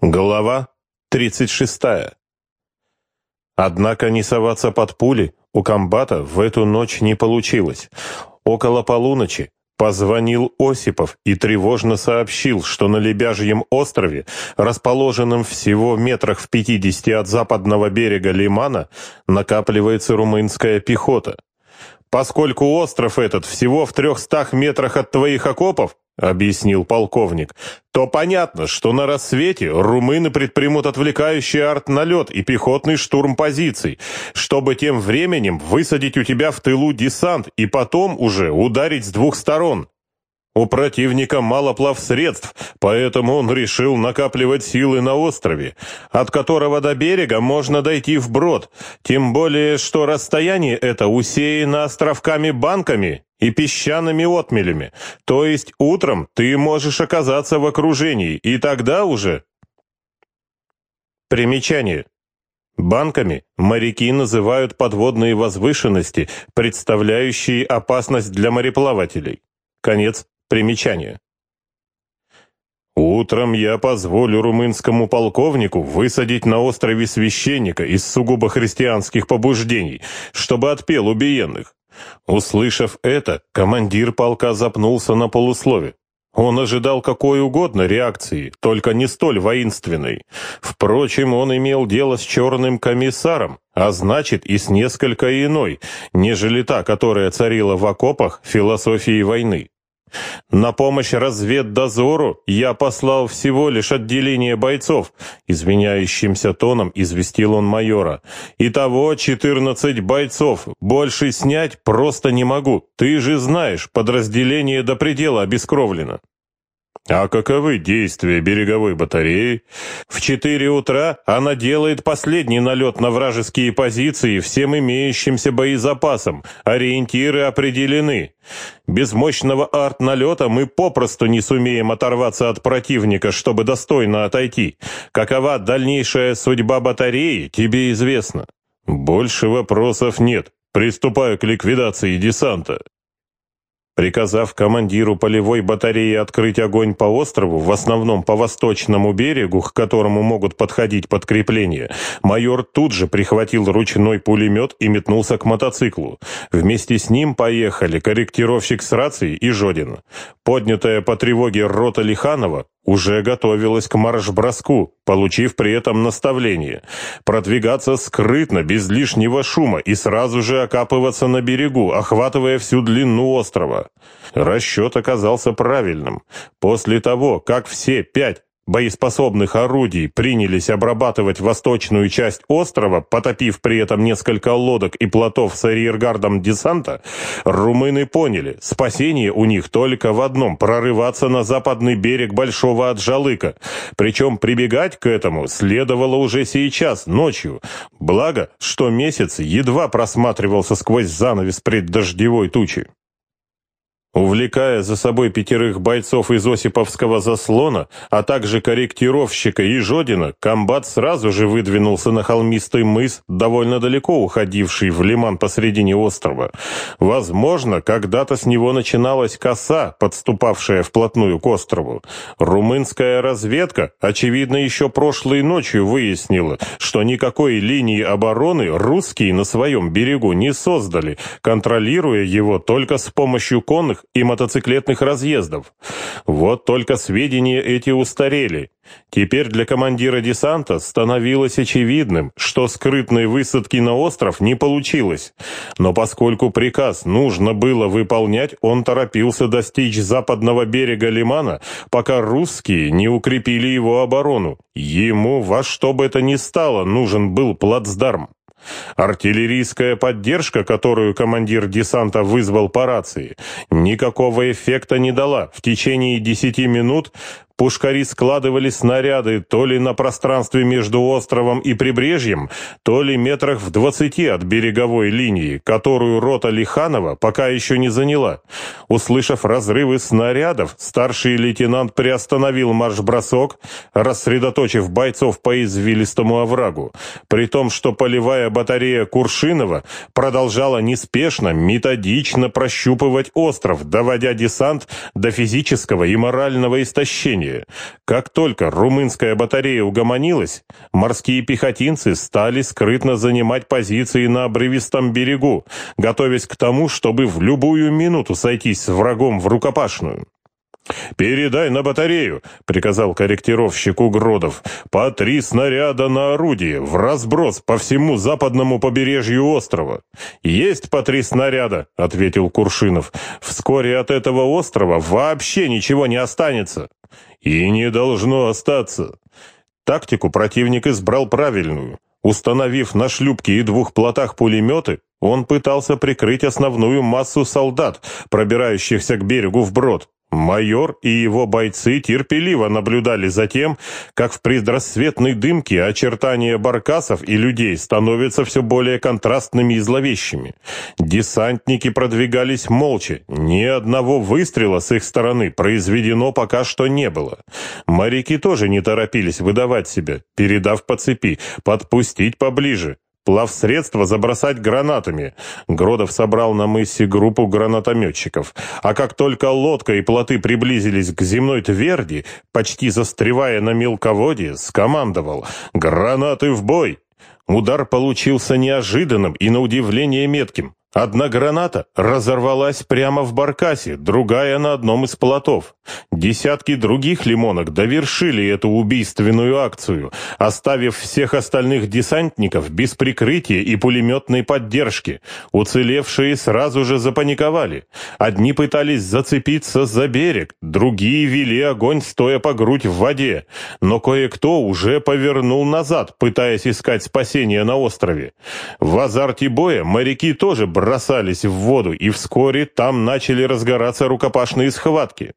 Глава 36. Однако не соваться под пули у комбата в эту ночь не получилось. Около полуночи позвонил Осипов и тревожно сообщил, что на Лебяжьем острове, расположенном всего метрах в 50 от западного берега Лимана, накапливается румынская пехота. Поскольку остров этот всего в трехстах метрах от твоих окопов, — объяснил полковник, — то понятно, что на рассвете румыны предпримут отвлекающий артналет и пехотный штурм позиций, чтобы тем временем высадить у тебя в тылу десант и потом уже ударить с двух сторон. У противника мало плавсредств, поэтому он решил накапливать силы на острове, от которого до берега можно дойти вброд, тем более, что расстояние это усеяно островками-банками и песчаными отмелями, то есть утром ты можешь оказаться в окружении, и тогда уже... Примечание. Банками моряки называют подводные возвышенности, представляющие опасность для мореплавателей. Конец Примечание. Утром я позволю румынскому полковнику высадить на острове священника из сугубо христианских побуждений, чтобы отпел убиенных. Услышав это, командир полка запнулся на полуслове. Он ожидал какой угодно реакции, только не столь воинственной. Впрочем, он имел дело с черным комиссаром, а значит и с несколько иной, нежели та, которая царила в окопах философии войны. На помощь разведдозору я послал всего лишь отделение бойцов, извиняющимся тоном известил он майора. Итого 14 бойцов, больше снять просто не могу. Ты же знаешь, подразделение до предела обескровлено. А каковы действия береговой батареи? В четыре утра она делает последний налет на вражеские позиции всем имеющимся боезапасом. Ориентиры определены. Без мощного арт-налета мы попросту не сумеем оторваться от противника, чтобы достойно отойти. Какова дальнейшая судьба батареи, тебе известно. Больше вопросов нет. Приступаю к ликвидации десанта. Приказав командиру полевой батареи открыть огонь по острову, в основном по восточному берегу, к которому могут подходить подкрепления, майор тут же прихватил ручной пулемет и метнулся к мотоциклу. Вместе с ним поехали корректировщик с рацией и Жодин. Поднятая по тревоге рота Лиханова уже готовилась к марш-броску, получив при этом наставление. Продвигаться скрытно, без лишнего шума и сразу же окапываться на берегу, охватывая всю длину острова. Расчет оказался правильным. После того, как все пять боеспособных орудий принялись обрабатывать восточную часть острова, потопив при этом несколько лодок и плотов с арьергардом десанта, румыны поняли, спасение у них только в одном – прорываться на западный берег Большого Аджалыка. Причем прибегать к этому следовало уже сейчас, ночью. Благо, что месяц едва просматривался сквозь занавес преддождевой тучи. Увлекая за собой пятерых бойцов из Осиповского заслона, а также корректировщика и Жодина, комбат сразу же выдвинулся на холмистый мыс, довольно далеко уходивший в лиман посредине острова. Возможно, когда-то с него начиналась коса, подступавшая вплотную к острову. Румынская разведка, очевидно, еще прошлой ночью выяснила, что никакой линии обороны русские на своем берегу не создали, контролируя его только с помощью конных и мотоциклетных разъездов. Вот только сведения эти устарели. Теперь для командира десанта становилось очевидным, что скрытной высадки на остров не получилось. Но поскольку приказ нужно было выполнять, он торопился достичь западного берега Лимана, пока русские не укрепили его оборону. Ему во что бы это ни стало нужен был плацдарм. Артиллерийская поддержка, которую командир десанта вызвал по рации, никакого эффекта не дала. В течение десяти минут Пушкари складывали снаряды то ли на пространстве между островом и прибрежьем, то ли метрах в двадцати от береговой линии, которую рота Лиханова пока еще не заняла. Услышав разрывы снарядов, старший лейтенант приостановил марш-бросок, рассредоточив бойцов по извилистому оврагу, при том, что полевая батарея Куршинова продолжала неспешно, методично прощупывать остров, доводя десант до физического и морального истощения. Нападение. Как только румынская батарея угомонилась, морские пехотинцы стали скрытно занимать позиции на обрывистом берегу, готовясь к тому, чтобы в любую минуту сойтись с врагом в рукопашную. «Передай на батарею», — приказал корректировщику Гродов, «по три снаряда на орудие, в разброс по всему западному побережью острова». «Есть по три снаряда», — ответил Куршинов. «Вскоре от этого острова вообще ничего не останется». «И не должно остаться». Тактику противник избрал правильную. Установив на шлюпке и двух плотах пулеметы, он пытался прикрыть основную массу солдат, пробирающихся к берегу вброд. Майор и его бойцы терпеливо наблюдали за тем, как в предрассветной дымке очертания баркасов и людей становятся все более контрастными и зловещими. Десантники продвигались молча, ни одного выстрела с их стороны произведено пока что не было. Моряки тоже не торопились выдавать себя, передав по цепи, подпустить поближе. Плавсредство забросать гранатами. Гродов собрал на мысе группу гранатометчиков. А как только лодка и плоты приблизились к земной тверди, почти застревая на мелководье, скомандовал «Гранаты в бой!». Удар получился неожиданным и на удивление метким. Одна граната разорвалась прямо в баркасе, другая на одном из плотов. Десятки других лимонок довершили эту убийственную акцию, оставив всех остальных десантников без прикрытия и пулеметной поддержки. Уцелевшие сразу же запаниковали. Одни пытались зацепиться за берег, другие вели огонь, стоя по грудь в воде. Но кое-кто уже повернул назад, пытаясь искать спасение на острове. В азарте боя моряки тоже бросались в воду, и вскоре там начали разгораться рукопашные схватки.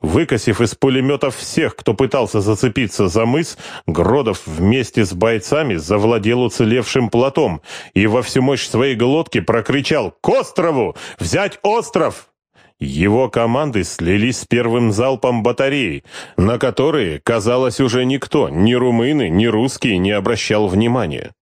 Выкосив из пулеметов всех, кто пытался зацепиться за мыс, Гродов вместе с бойцами завладел уцелевшим плотом и во всю мощь своей глотки прокричал «К острову! Взять остров!» Его команды слились с первым залпом батареи, на которые, казалось, уже никто, ни румыны, ни русские, не обращал внимания.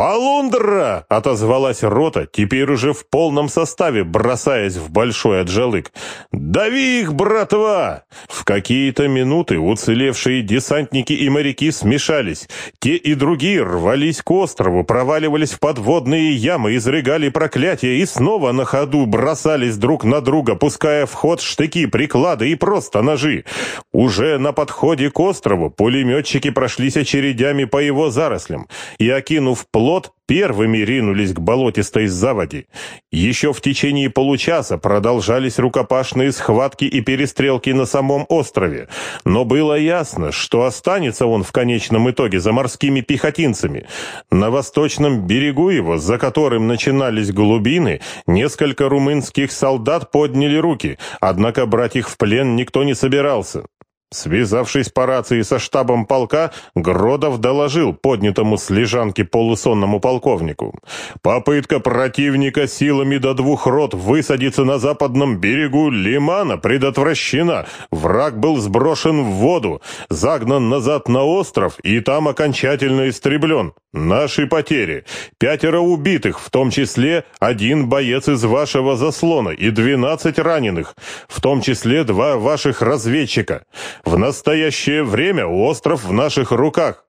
«Полундра!» — отозвалась рота, теперь уже в полном составе, бросаясь в большой отжалык. «Дави их, братва!» В какие-то минуты уцелевшие десантники и моряки смешались. Те и другие рвались к острову, проваливались в подводные ямы, изрыгали проклятия и снова на ходу бросались друг на друга, пуская в ход штыки, приклады и просто ножи. Уже на подходе к острову пулеметчики прошлись очередями по его зарослям и, окинув плод, плот, первыми ринулись к болотистой заводе. Еще в течение получаса продолжались рукопашные схватки и перестрелки на самом острове, но было ясно, что останется он в конечном итоге за морскими пехотинцами. На восточном берегу его, за которым начинались глубины, несколько румынских солдат подняли руки, однако брать их в плен никто не собирался. Связавшись по рации со штабом полка, Гродов доложил поднятому с лежанки полусонному полковнику. Попытка противника силами до двух рот высадиться на западном берегу Лимана предотвращена. Враг был сброшен в воду, загнан назад на остров и там окончательно истреблен. Наши потери. Пятеро убитых, в том числе один боец из вашего заслона и двенадцать раненых, в том числе два ваших разведчика. В настоящее время остров в наших руках.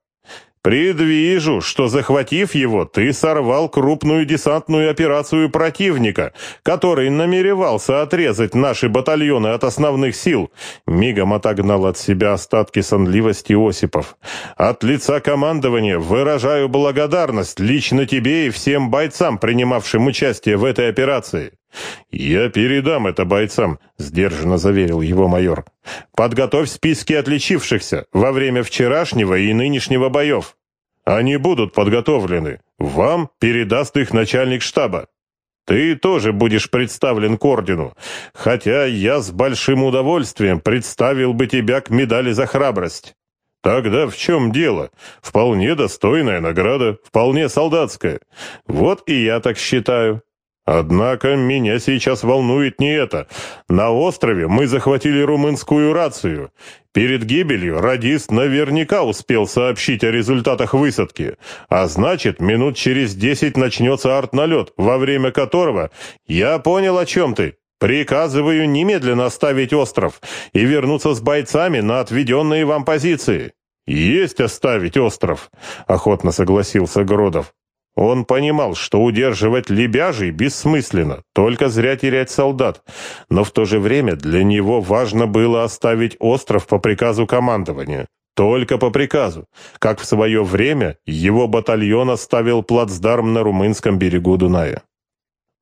«Предвижу, что, захватив его, ты сорвал крупную десантную операцию противника, который намеревался отрезать наши батальоны от основных сил», мигом отогнал от себя остатки сонливости Осипов. «От лица командования выражаю благодарность лично тебе и всем бойцам, принимавшим участие в этой операции». «Я передам это бойцам», — сдержанно заверил его майор. «Подготовь списки отличившихся во время вчерашнего и нынешнего боев. Они будут подготовлены. Вам передаст их начальник штаба. Ты тоже будешь представлен к ордену, хотя я с большим удовольствием представил бы тебя к медали за храбрость». Тогда в чем дело? Вполне достойная награда, вполне солдатская. Вот и я так считаю. Однако меня сейчас волнует не это. На острове мы захватили румынскую рацию. Перед гибелью радист наверняка успел сообщить о результатах высадки. А значит, минут через десять начнется артналет, во время которого... Я понял, о чем ты. Приказываю немедленно оставить остров и вернуться с бойцами на отведенные вам позиции». «Есть оставить остров», — охотно согласился Гродов. Он понимал, что удерживать лебяжий бессмысленно, только зря терять солдат, но в то же время для него важно было оставить остров по приказу командования. Только по приказу, как в свое время его батальон оставил плацдарм на румынском берегу Дуная.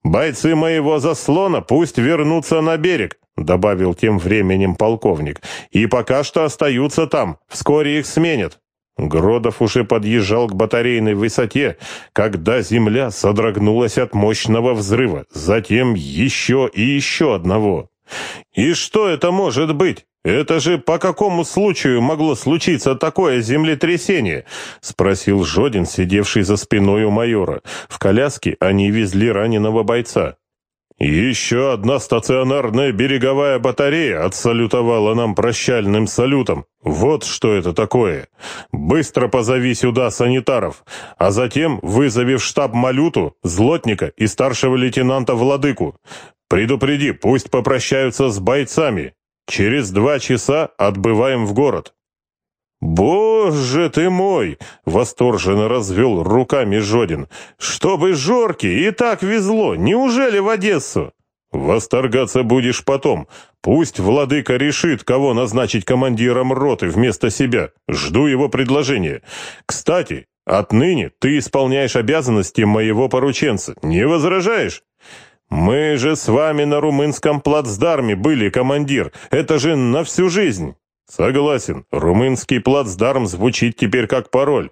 «Бойцы моего заслона пусть вернутся на берег», добавил тем временем полковник, «и пока что остаются там, вскоре их сменят». Гродов уже подъезжал к батарейной высоте, когда земля содрогнулась от мощного взрыва, затем еще и еще одного. «И что это может быть?» «Это же по какому случаю могло случиться такое землетрясение?» — спросил Жодин, сидевший за спиной у майора. В коляске они везли раненого бойца. «Еще одна стационарная береговая батарея отсалютовала нам прощальным салютом. Вот что это такое. Быстро позови сюда санитаров, а затем вызови в штаб Малюту, Злотника и старшего лейтенанта Владыку. Предупреди, пусть попрощаются с бойцами, Через два часа отбываем в город». «Боже ты мой!» — восторженно развел руками Жодин. «Чтобы Жорки и так везло! Неужели в Одессу?» «Восторгаться будешь потом. Пусть владыка решит, кого назначить командиром роты вместо себя. Жду его предложения. Кстати, отныне ты исполняешь обязанности моего порученца. Не возражаешь?» «Мы же с вами на румынском плацдарме были, командир. Это же на всю жизнь». «Согласен. Румынский плацдарм звучит теперь как пароль.